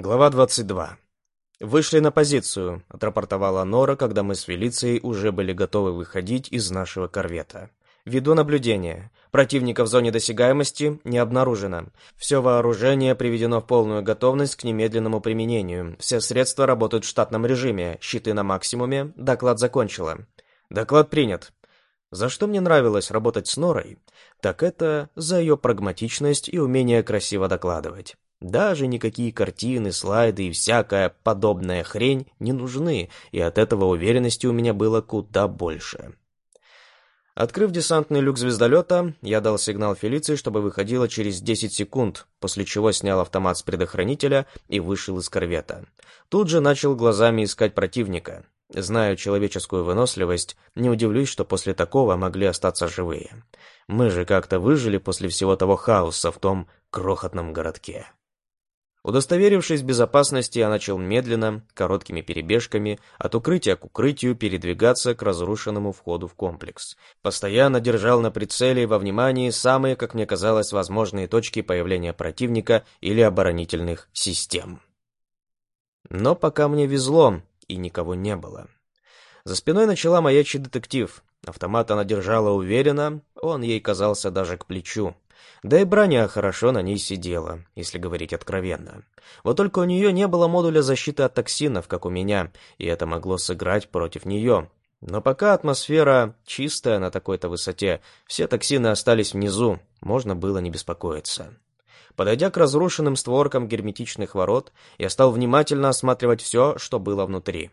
Глава 22. «Вышли на позицию», — отрапортовала Нора, когда мы с Фелицией уже были готовы выходить из нашего корвета. «Веду наблюдение. Противника в зоне досягаемости не обнаружено. Все вооружение приведено в полную готовность к немедленному применению. Все средства работают в штатном режиме. Щиты на максимуме. Доклад закончила». «Доклад принят». За что мне нравилось работать с Норой, так это за ее прагматичность и умение красиво докладывать. Даже никакие картины, слайды и всякая подобная хрень не нужны, и от этого уверенности у меня было куда больше. Открыв десантный люк звездолета, я дал сигнал Фелиции, чтобы выходила через 10 секунд, после чего снял автомат с предохранителя и вышел из корвета. Тут же начал глазами искать противника. Зная человеческую выносливость, не удивлюсь, что после такого могли остаться живые. Мы же как-то выжили после всего того хаоса в том крохотном городке. Удостоверившись в безопасности, я начал медленно, короткими перебежками, от укрытия к укрытию передвигаться к разрушенному входу в комплекс. Постоянно держал на прицеле и во внимании самые, как мне казалось, возможные точки появления противника или оборонительных систем. Но пока мне везло, и никого не было. За спиной начала маячить детектив. Автомат она держала уверенно, он ей казался даже к плечу. Да и броня хорошо на ней сидела, если говорить откровенно. Вот только у нее не было модуля защиты от токсинов, как у меня, и это могло сыграть против нее. Но пока атмосфера чистая на такой-то высоте, все токсины остались внизу, можно было не беспокоиться. Подойдя к разрушенным створкам герметичных ворот, я стал внимательно осматривать все, что было внутри.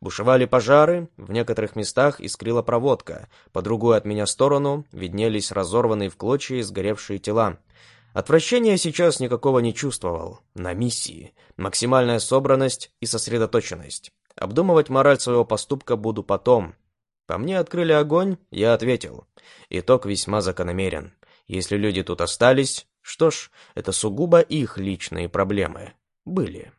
Бушевали пожары, в некоторых местах искрила проводка, по другую от меня сторону виднелись разорванные в клочья и сгоревшие тела. Отвращения сейчас никакого не чувствовал. На миссии. Максимальная собранность и сосредоточенность. Обдумывать мораль своего поступка буду потом. По мне открыли огонь, я ответил. Итог весьма закономерен. Если люди тут остались, что ж, это сугубо их личные проблемы. Были.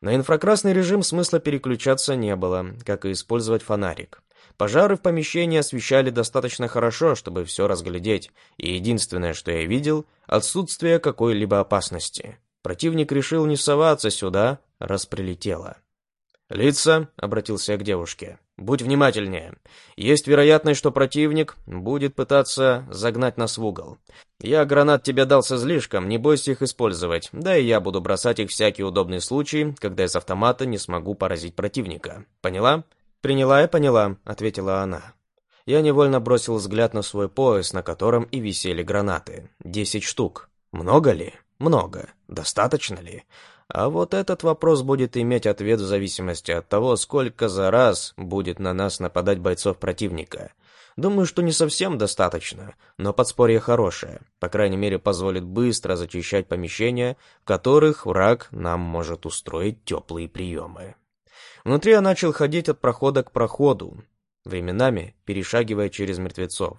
На инфракрасный режим смысла переключаться не было, как и использовать фонарик. Пожары в помещении освещали достаточно хорошо, чтобы все разглядеть, и единственное, что я видел — отсутствие какой-либо опасности. Противник решил не соваться сюда, раз прилетело. «Лица», — обратился я к девушке, — «будь внимательнее. Есть вероятность, что противник будет пытаться загнать нас в угол. Я гранат тебе дал с излишком, не бойся их использовать, да и я буду бросать их всякий удобный случай, когда из автомата не смогу поразить противника. Поняла?» «Приняла и поняла», — ответила она. Я невольно бросил взгляд на свой пояс, на котором и висели гранаты. Десять штук. Много ли? Много. Достаточно ли? А вот этот вопрос будет иметь ответ в зависимости от того, сколько за раз будет на нас нападать бойцов противника. Думаю, что не совсем достаточно, но подспорье хорошее. По крайней мере, позволит быстро зачищать помещения, в которых враг нам может устроить теплые приемы. Внутри я начал ходить от прохода к проходу, временами перешагивая через мертвецов.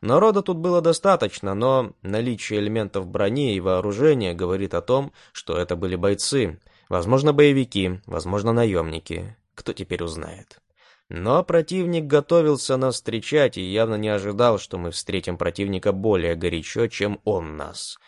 Народа тут было достаточно, но наличие элементов брони и вооружения говорит о том, что это были бойцы, возможно, боевики, возможно, наемники. Кто теперь узнает? Но противник готовился нас встречать и явно не ожидал, что мы встретим противника более горячо, чем он нас.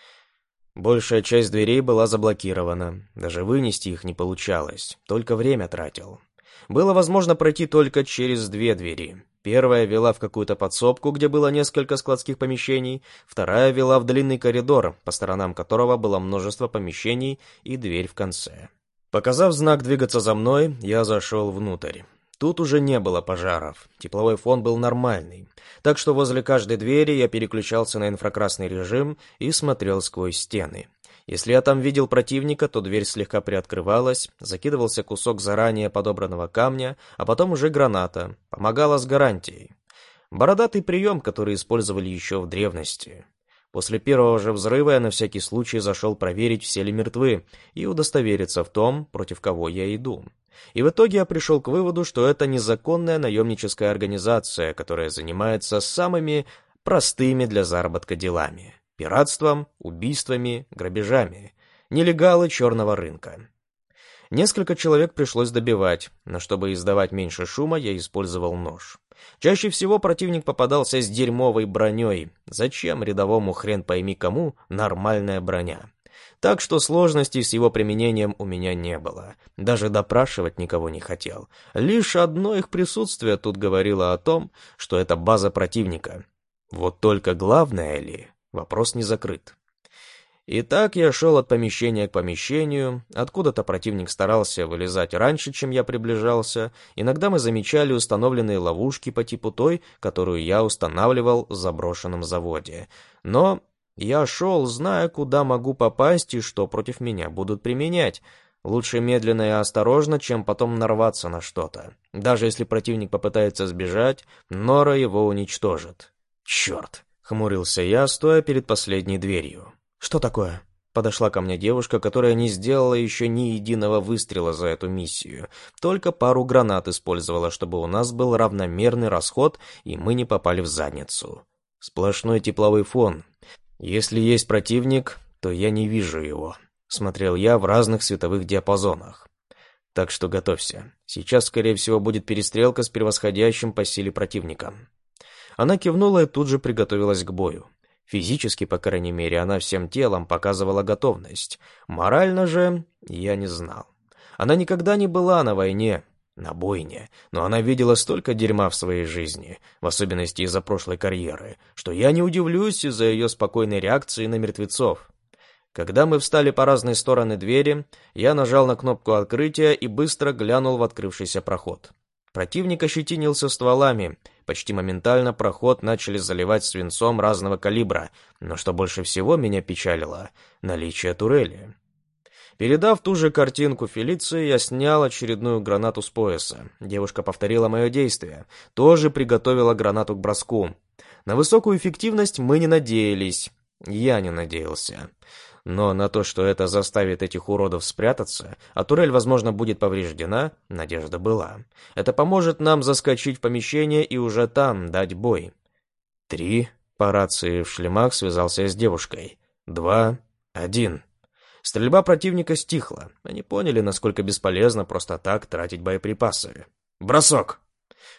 Большая часть дверей была заблокирована, даже вынести их не получалось, только время тратил. Было возможно пройти только через две двери. Первая вела в какую-то подсобку, где было несколько складских помещений, вторая вела в длинный коридор, по сторонам которого было множество помещений и дверь в конце. Показав знак двигаться за мной, я зашел внутрь. Тут уже не было пожаров, тепловой фон был нормальный, так что возле каждой двери я переключался на инфракрасный режим и смотрел сквозь стены. Если я там видел противника, то дверь слегка приоткрывалась, закидывался кусок заранее подобранного камня, а потом уже граната. Помогала с гарантией. Бородатый прием, который использовали еще в древности. После первого же взрыва я на всякий случай зашел проверить, все ли мертвы, и удостовериться в том, против кого я иду. И в итоге я пришел к выводу, что это незаконная наемническая организация, которая занимается самыми простыми для заработка делами пиратством, убийствами, грабежами, нелегалы черного рынка. Несколько человек пришлось добивать, но чтобы издавать меньше шума, я использовал нож. Чаще всего противник попадался с дерьмовой броней. Зачем рядовому хрен пойми кому нормальная броня? так что сложностей с его применением у меня не было. Даже допрашивать никого не хотел. Лишь одно их присутствие тут говорило о том, что это база противника. Вот только главное ли, вопрос не закрыт. Итак, я шел от помещения к помещению, откуда-то противник старался вылезать раньше, чем я приближался, иногда мы замечали установленные ловушки по типу той, которую я устанавливал в заброшенном заводе. Но я шел, зная, куда могу попасть и что против меня будут применять. Лучше медленно и осторожно, чем потом нарваться на что-то. Даже если противник попытается сбежать, Нора его уничтожит. «Черт!» — хмурился я, стоя перед последней дверью. «Что такое?» Подошла ко мне девушка, которая не сделала еще ни единого выстрела за эту миссию. Только пару гранат использовала, чтобы у нас был равномерный расход, и мы не попали в задницу. Сплошной тепловой фон. Если есть противник, то я не вижу его. Смотрел я в разных световых диапазонах. Так что готовься. Сейчас, скорее всего, будет перестрелка с превосходящим по силе противником. Она кивнула и тут же приготовилась к бою. Физически, по крайней мере, она всем телом показывала готовность. Морально же я не знал. Она никогда не была на войне, на бойне, но она видела столько дерьма в своей жизни, в особенности из-за прошлой карьеры, что я не удивлюсь из-за ее спокойной реакции на мертвецов. Когда мы встали по разные стороны двери, я нажал на кнопку открытия и быстро глянул в открывшийся проход. Противник ощетинился стволами. Почти моментально проход начали заливать свинцом разного калибра, но что больше всего меня печалило — наличие турели. Передав ту же картинку Фелиции, я снял очередную гранату с пояса. Девушка повторила мое действие. Тоже приготовила гранату к броску. На высокую эффективность мы не надеялись. Я не надеялся. Но на то, что это заставит этих уродов спрятаться, а турель, возможно, будет повреждена, надежда была. Это поможет нам заскочить в помещение и уже там дать бой. Три. По рации в шлемах связался с девушкой. Два. Один. Стрельба противника стихла. Они поняли, насколько бесполезно просто так тратить боеприпасы. Бросок!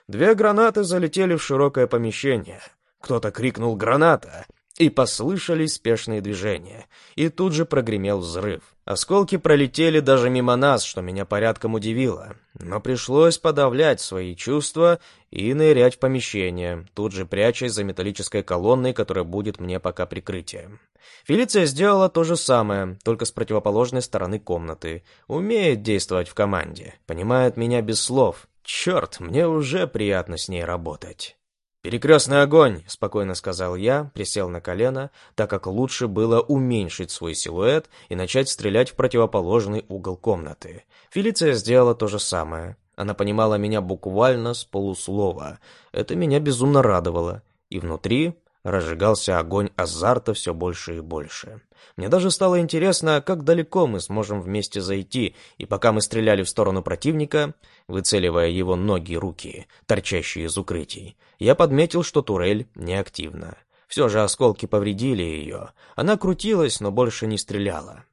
Две гранаты залетели в широкое помещение. Кто-то крикнул «Граната!», и послышались спешные движения. И тут же прогремел взрыв. Осколки пролетели даже мимо нас, что меня порядком удивило. Но пришлось подавлять свои чувства и нырять в помещение, тут же прячась за металлической колонной, которая будет мне пока прикрытием. Фелиция сделала то же самое, только с противоположной стороны комнаты. Умеет действовать в команде, понимает меня без слов. Черт, мне уже приятно с ней работать. «Перекрестный огонь!» — спокойно сказал я, присел на колено, так как лучше было уменьшить свой силуэт и начать стрелять в противоположный угол комнаты. Фелиция сделала то же самое. Она понимала меня буквально с полуслова. Это меня безумно радовало. И внутри разжигался огонь азарта все больше и больше. Мне даже стало интересно, как далеко мы сможем вместе зайти, и пока мы стреляли в сторону противника, выцеливая его ноги и руки, торчащие из укрытий, я подметил, что турель неактивна. Все же осколки повредили ее. Она крутилась, но больше не стреляла.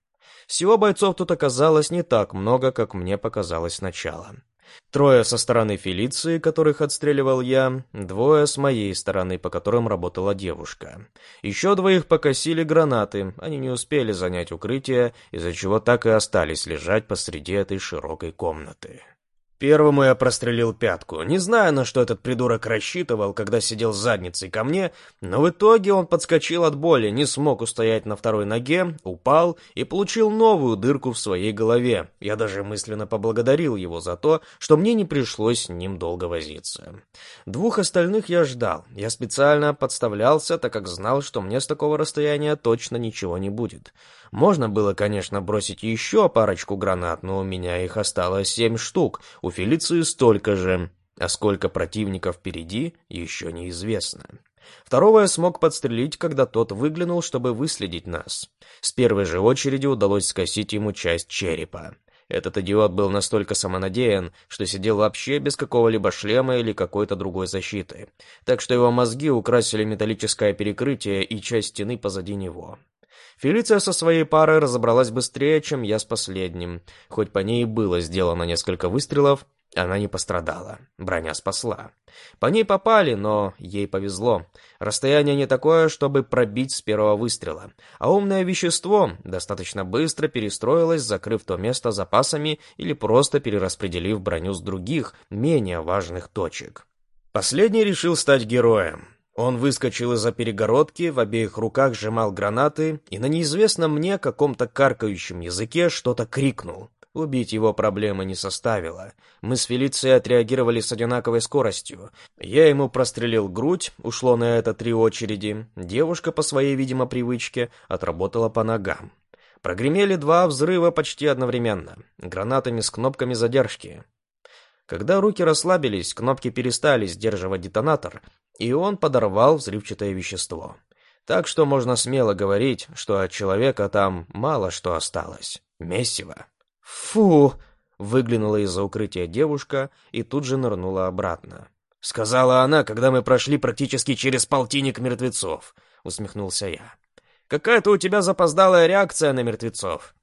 Всего бойцов тут оказалось не так много, как мне показалось сначала. Трое со стороны Фелиции, которых отстреливал я, двое с моей стороны, по которым работала девушка. Еще двоих покосили гранаты, они не успели занять укрытие, из-за чего так и остались лежать посреди этой широкой комнаты. Первому я прострелил пятку. Не знаю, на что этот придурок рассчитывал, когда сидел задницей ко мне, но в итоге он подскочил от боли, не смог устоять на второй ноге, упал и получил новую дырку в своей голове. Я даже мысленно поблагодарил его за то, что мне не пришлось с ним долго возиться. Двух остальных я ждал. Я специально подставлялся, так как знал, что мне с такого расстояния точно ничего не будет. Можно было, конечно, бросить еще парочку гранат, но у меня их осталось семь штук, Фелиции столько же, а сколько противников впереди, еще неизвестно. Второго я смог подстрелить, когда тот выглянул, чтобы выследить нас. С первой же очереди удалось скосить ему часть черепа. Этот идиот был настолько самонадеян, что сидел вообще без какого-либо шлема или какой-то другой защиты. Так что его мозги украсили металлическое перекрытие и часть стены позади него. Фелиция со своей парой разобралась быстрее, чем я с последним. Хоть по ней было сделано несколько выстрелов, Она не пострадала. Броня спасла. По ней попали, но ей повезло. Расстояние не такое, чтобы пробить с первого выстрела. А умное вещество достаточно быстро перестроилось, закрыв то место запасами или просто перераспределив броню с других, менее важных точек. Последний решил стать героем. Он выскочил из-за перегородки, в обеих руках сжимал гранаты и на неизвестном мне каком-то каркающем языке что-то крикнул. Убить его проблемы не составило. Мы с Фелицией отреагировали с одинаковой скоростью. Я ему прострелил грудь, ушло на это три очереди. Девушка, по своей, видимо, привычке, отработала по ногам. Прогремели два взрыва почти одновременно, гранатами с кнопками задержки. Когда руки расслабились, кнопки перестали сдерживать детонатор, и он подорвал взрывчатое вещество. Так что можно смело говорить, что от человека там мало что осталось. Месиво. «Фу!» — выглянула из-за укрытия девушка и тут же нырнула обратно. «Сказала она, когда мы прошли практически через полтинник мертвецов», — усмехнулся я. «Какая-то у тебя запоздалая реакция на мертвецов».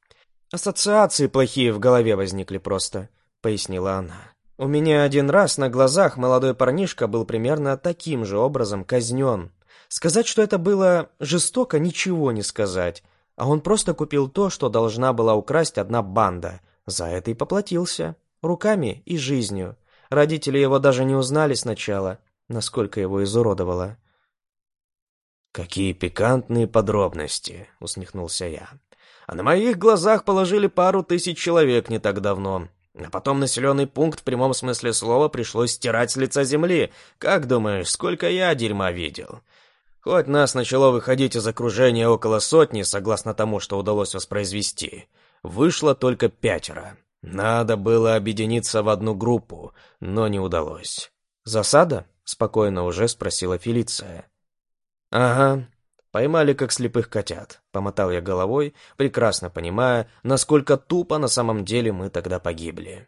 «Ассоциации плохие в голове возникли просто», — пояснила она. «У меня один раз на глазах молодой парнишка был примерно таким же образом казнен. Сказать, что это было жестоко, ничего не сказать. А он просто купил то, что должна была украсть одна банда. За это и поплатился. Руками и жизнью. Родители его даже не узнали сначала, насколько его изуродовало. «Какие пикантные подробности!» — усмехнулся я. «А на моих глазах положили пару тысяч человек не так давно. А потом населенный пункт в прямом смысле слова пришлось стирать с лица земли. Как думаешь, сколько я дерьма видел? Хоть нас начало выходить из окружения около сотни, согласно тому, что удалось воспроизвести, вышло только пятеро. Надо было объединиться в одну группу, но не удалось. «Засада?» — спокойно уже спросила Фелиция. «Ага, поймали как слепых котят», — помотал я головой, прекрасно понимая, насколько тупо на самом деле мы тогда погибли.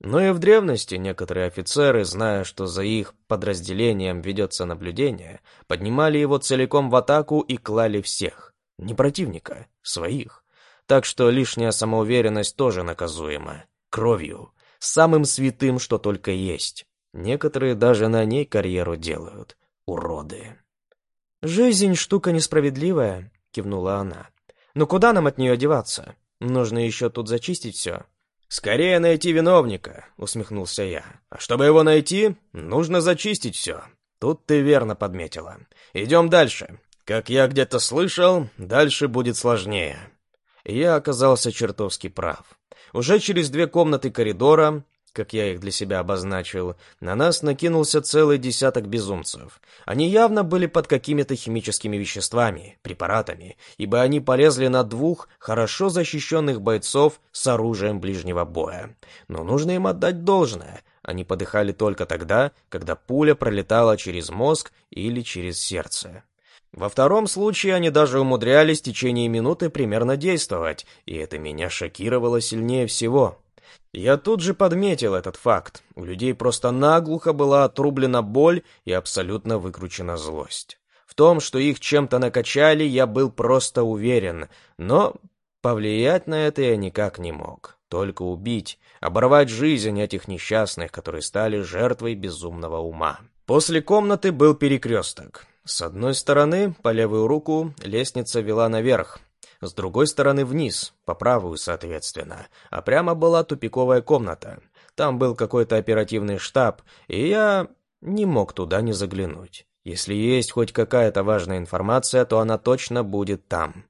Но и в древности некоторые офицеры, зная, что за их подразделением ведется наблюдение, поднимали его целиком в атаку и клали всех. Не противника, своих. Так что лишняя самоуверенность тоже наказуема. Кровью. Самым святым, что только есть. Некоторые даже на ней карьеру делают. Уроды. «Жизнь штука несправедливая», — кивнула она. «Но куда нам от нее деваться? Нужно еще тут зачистить все». «Скорее найти виновника», — усмехнулся я. «А чтобы его найти, нужно зачистить все. Тут ты верно подметила. Идем дальше. Как я где-то слышал, дальше будет сложнее». Я оказался чертовски прав. Уже через две комнаты коридора как я их для себя обозначил, на нас накинулся целый десяток безумцев. Они явно были под какими-то химическими веществами, препаратами, ибо они полезли на двух хорошо защищенных бойцов с оружием ближнего боя. Но нужно им отдать должное. Они подыхали только тогда, когда пуля пролетала через мозг или через сердце. Во втором случае они даже умудрялись в течение минуты примерно действовать, и это меня шокировало сильнее всего. Я тут же подметил этот факт. У людей просто наглухо была отрублена боль и абсолютно выкручена злость. В том, что их чем-то накачали, я был просто уверен, но повлиять на это я никак не мог. Только убить, оборвать жизнь этих несчастных, которые стали жертвой безумного ума. После комнаты был перекресток. С одной стороны, по левую руку, лестница вела наверх, с другой стороны вниз, по правую, соответственно, а прямо была тупиковая комната. Там был какой-то оперативный штаб, и я не мог туда не заглянуть. Если есть хоть какая-то важная информация, то она точно будет там.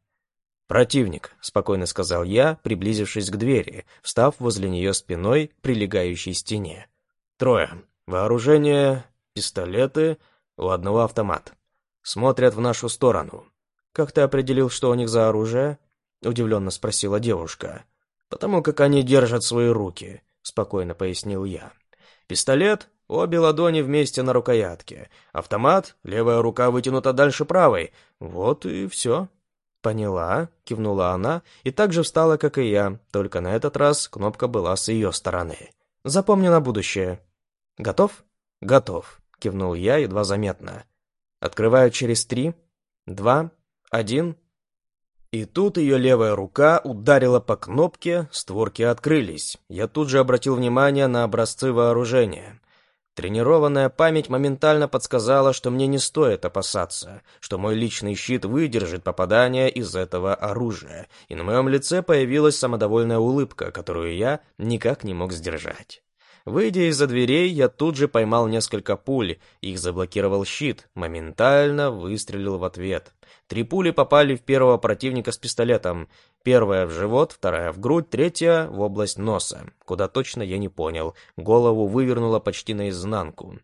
«Противник», — спокойно сказал я, приблизившись к двери, встав возле нее спиной прилегающей стене. «Трое. Вооружение, пистолеты, у одного автомат. Смотрят в нашу сторону. «Как ты определил, что у них за оружие?» — удивленно спросила девушка. «Потому как они держат свои руки», — спокойно пояснил я. «Пистолет — обе ладони вместе на рукоятке. Автомат — левая рука вытянута дальше правой. Вот и все». «Поняла», — кивнула она, и так же встала, как и я, только на этот раз кнопка была с ее стороны. «Запомню на будущее». «Готов?» «Готов», — кивнул я едва заметно. «Открываю через три, два, один. И тут ее левая рука ударила по кнопке, створки открылись. Я тут же обратил внимание на образцы вооружения. Тренированная память моментально подсказала, что мне не стоит опасаться, что мой личный щит выдержит попадание из этого оружия, и на моем лице появилась самодовольная улыбка, которую я никак не мог сдержать. Выйдя из-за дверей, я тут же поймал несколько пуль, их заблокировал щит, моментально выстрелил в ответ. Три пули попали в первого противника с пистолетом. Первая в живот, вторая в грудь, третья в область носа. Куда точно я не понял. Голову вывернуло почти наизнанку.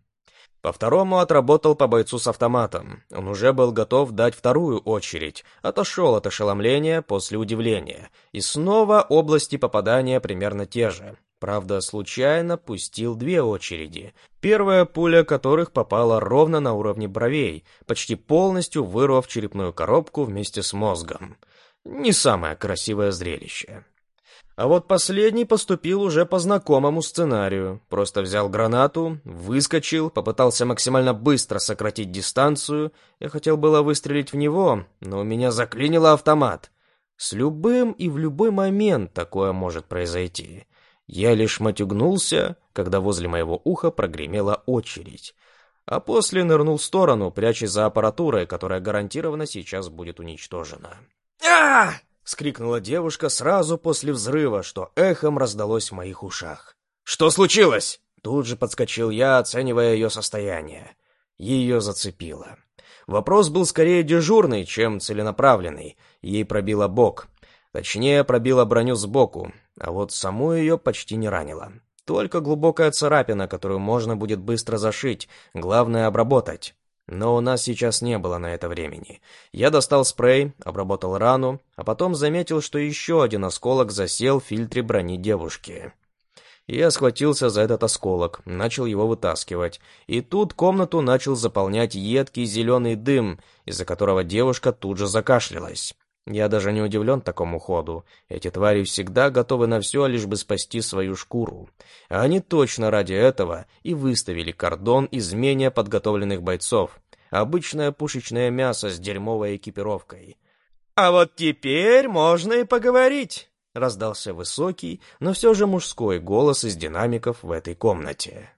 По второму отработал по бойцу с автоматом. Он уже был готов дать вторую очередь. Отошел от ошеломления после удивления. И снова области попадания примерно те же. Правда, случайно пустил две очереди, первая пуля которых попала ровно на уровне бровей, почти полностью вырвав черепную коробку вместе с мозгом. Не самое красивое зрелище. А вот последний поступил уже по знакомому сценарию. Просто взял гранату, выскочил, попытался максимально быстро сократить дистанцию. Я хотел было выстрелить в него, но у меня заклинило автомат. С любым и в любой момент такое может произойти. Я лишь матюгнулся, когда возле моего уха прогремела очередь, а после нырнул в сторону, прячась за аппаратурой, которая гарантированно сейчас будет уничтожена. а скрикнула девушка сразу после взрыва, что эхом раздалось в моих ушах. «Что случилось?» Тут же подскочил я, оценивая ее состояние. Ее зацепило. Вопрос был скорее дежурный, чем целенаправленный. Ей пробило бок. Точнее, пробило броню сбоку, а вот саму ее почти не ранило. Только глубокая царапина, которую можно будет быстро зашить, главное обработать. Но у нас сейчас не было на это времени. Я достал спрей, обработал рану, а потом заметил, что еще один осколок засел в фильтре брони девушки. Я схватился за этот осколок, начал его вытаскивать. И тут комнату начал заполнять едкий зеленый дым, из-за которого девушка тут же закашлялась. Я даже не удивлен такому ходу. Эти твари всегда готовы на все, лишь бы спасти свою шкуру. Они точно ради этого и выставили кордон из менее подготовленных бойцов. Обычное пушечное мясо с дерьмовой экипировкой. «А вот теперь можно и поговорить», — раздался высокий, но все же мужской голос из динамиков в этой комнате.